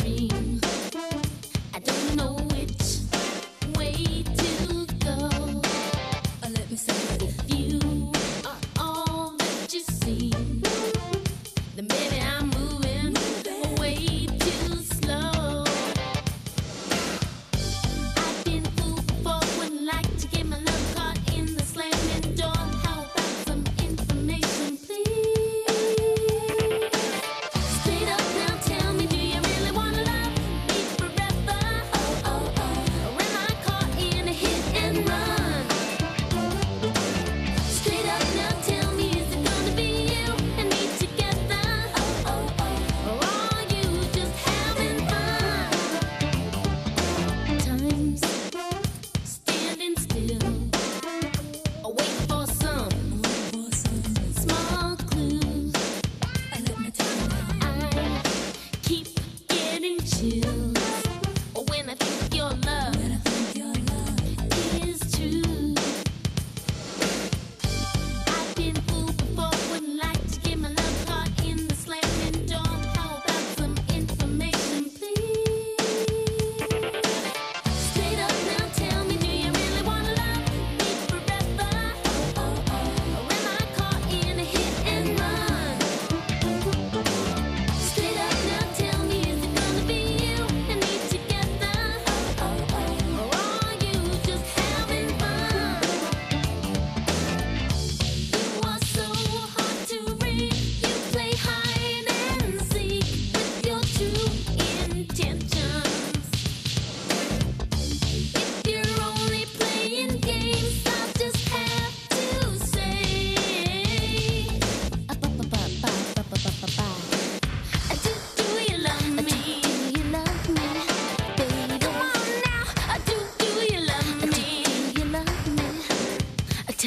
dream.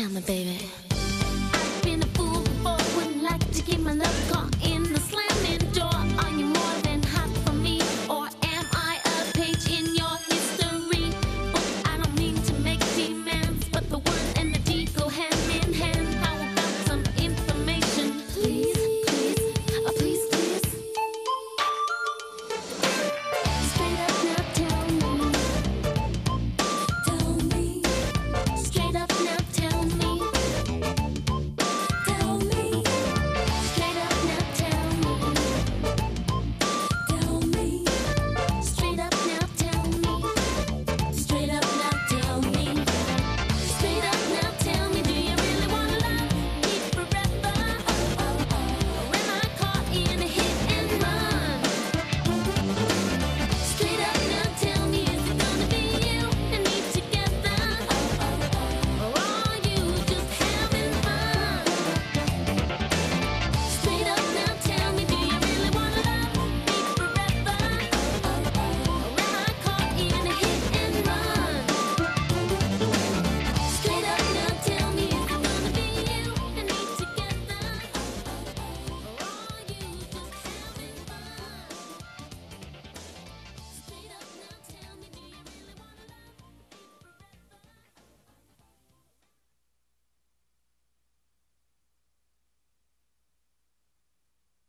hammer, baby. Been a fool before, wouldn't like to keep my love gone.